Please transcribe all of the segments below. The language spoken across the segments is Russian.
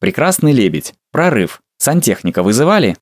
Прекрасный лебедь. Прорыв. Сантехника вызывали?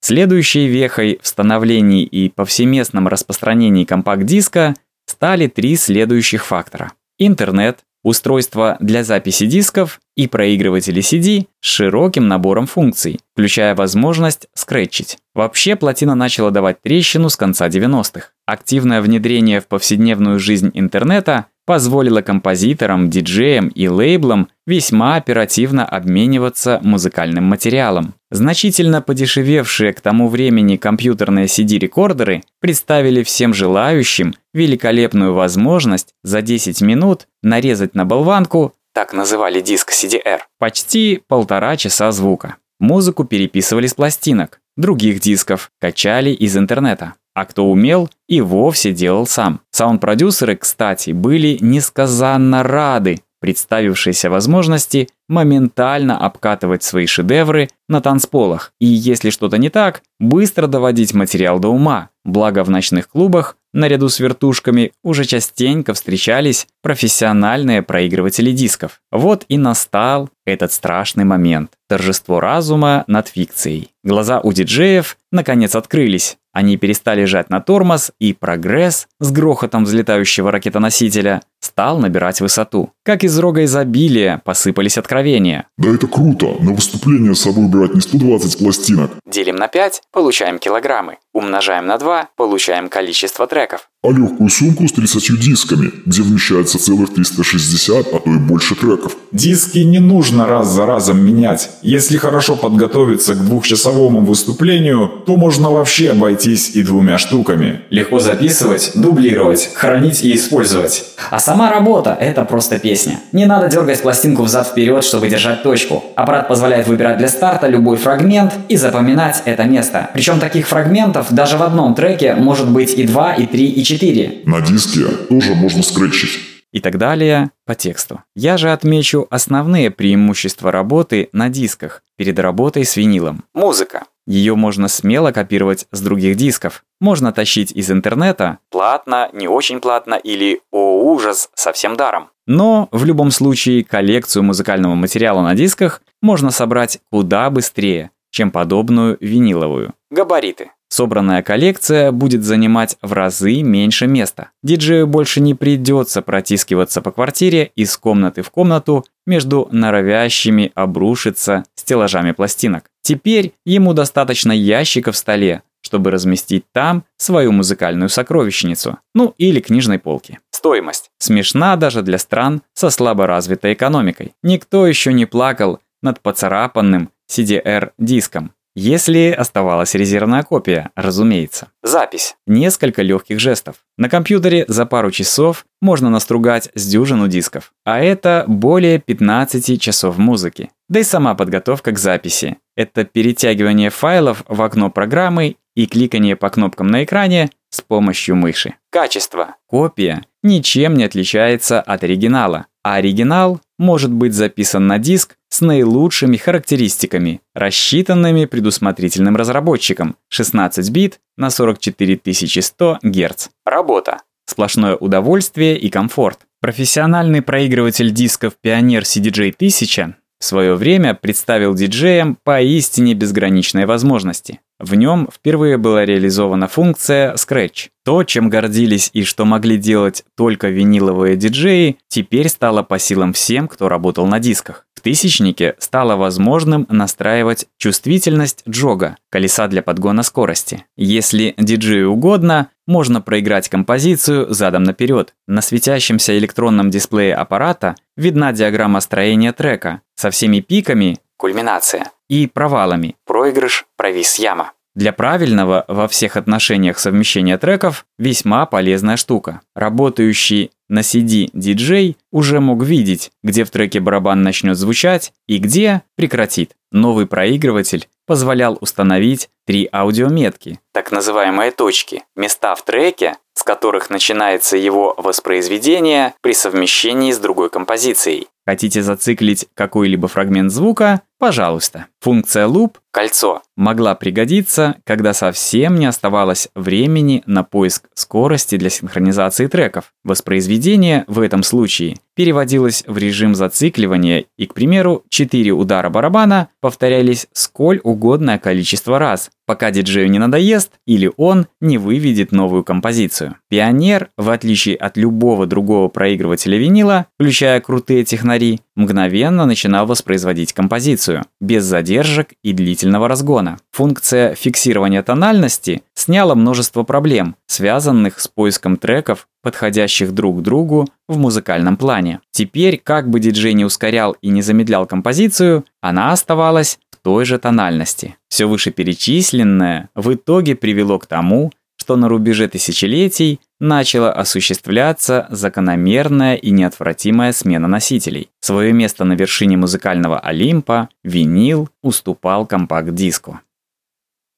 Следующей вехой в становлении и повсеместном распространении компакт-диска стали три следующих фактора. Интернет, устройство для записи дисков и проигрыватели CD с широким набором функций, включая возможность скретчить. Вообще плотина начала давать трещину с конца 90-х. Активное внедрение в повседневную жизнь интернета позволило композиторам, диджеям и лейблам весьма оперативно обмениваться музыкальным материалом. Значительно подешевевшие к тому времени компьютерные CD-рекордеры представили всем желающим великолепную возможность за 10 минут нарезать на болванку, так называли диск CDR, почти полтора часа звука. Музыку переписывали с пластинок, других дисков, качали из интернета. А кто умел, и вовсе делал сам. Саунд-продюсеры, кстати, были несказанно рады представившейся возможности моментально обкатывать свои шедевры на танцполах и, если что-то не так, быстро доводить материал до ума. Благо в ночных клубах наряду с вертушками уже частенько встречались профессиональные проигрыватели дисков. Вот и настал этот страшный момент. Торжество разума над фикцией. Глаза у диджеев наконец открылись. Они перестали жать на тормоз, и прогресс с грохотом взлетающего ракетоносителя стал набирать высоту. Как из рога изобилия посыпались откровения. Да это круто! На выступление с собой брать не 120 пластинок. Делим на 5, получаем килограммы. Умножаем на 2, получаем количество треков. А легкую сумку с 30 дисками, где вмещается целых 360, а то и больше треков. Диски не нужно раз за разом менять. Если хорошо подготовиться к двухчасовому выступлению, то можно вообще обойтись и двумя штуками. Легко записывать, дублировать, хранить и использовать. А сама работа – это просто песня. Не надо дергать пластинку взад-вперед, чтобы держать точку. Аппарат позволяет выбирать для старта любой фрагмент и запоминать это место. Причем таких фрагментов даже в одном треке может быть и 2, и 3, и 4. На диске тоже можно скретчить. И так далее по тексту. Я же отмечу основные преимущества работы на дисках перед работой с винилом. Музыка. Ее можно смело копировать с других дисков. Можно тащить из интернета. Платно, не очень платно или, о ужас, совсем даром. Но в любом случае коллекцию музыкального материала на дисках можно собрать куда быстрее, чем подобную виниловую. Габариты. Собранная коллекция будет занимать в разы меньше места. Диджею больше не придется протискиваться по квартире из комнаты в комнату между норовящими обрушиться стеллажами пластинок. Теперь ему достаточно ящика в столе, чтобы разместить там свою музыкальную сокровищницу, ну или книжной полки. Стоимость. Смешна даже для стран со слабо развитой экономикой. Никто еще не плакал над поцарапанным CDR-диском. Если оставалась резервная копия, разумеется. Запись. Несколько легких жестов. На компьютере за пару часов можно настругать с дюжину дисков. А это более 15 часов музыки. Да и сама подготовка к записи. Это перетягивание файлов в окно программы и кликание по кнопкам на экране с помощью мыши. Качество. Копия ничем не отличается от оригинала. А оригинал может быть записан на диск с наилучшими характеристиками, рассчитанными предусмотрительным разработчиком 16 бит на 44100 Гц. Работа. Сплошное удовольствие и комфорт. Профессиональный проигрыватель дисков Pioneer CDJ 1000 в свое время представил диджеям поистине безграничные возможности. В нем впервые была реализована функция Scratch. То, чем гордились и что могли делать только виниловые диджеи, теперь стало по силам всем, кто работал на дисках. В тысячнике стало возможным настраивать чувствительность джога, колеса для подгона скорости. Если диджею угодно, можно проиграть композицию задом наперед. На светящемся электронном дисплее аппарата видна диаграмма строения трека со всеми пиками кульминация и провалами проигрыш, провис яма. Для правильного во всех отношениях совмещения треков весьма полезная штука. Работающий на CD диджей уже мог видеть, где в треке барабан начнет звучать и где прекратит. Новый проигрыватель позволял установить три аудиометки, так называемые точки, места в треке, с которых начинается его воспроизведение при совмещении с другой композицией. Хотите зациклить какой-либо фрагмент звука? Пожалуйста. Функция луп – кольцо – могла пригодиться, когда совсем не оставалось времени на поиск скорости для синхронизации треков. Воспроизведение в этом случае переводилось в режим зацикливания и, к примеру, 4 удара барабана повторялись сколь угодное количество раз, пока диджею не надоест или он не выведет новую композицию. Пионер, в отличие от любого другого проигрывателя винила, включая крутые технари, мгновенно начинал воспроизводить композицию, без задержек и длительного разгона. Функция фиксирования тональности сняла множество проблем, связанных с поиском треков, подходящих друг к другу в музыкальном плане. Теперь, как бы диджей не ускорял и не замедлял композицию, она оставалась в той же тональности. Все вышеперечисленное в итоге привело к тому, что на рубеже тысячелетий начала осуществляться закономерная и неотвратимая смена носителей. Свое место на вершине музыкального Олимпа винил уступал компакт-диску.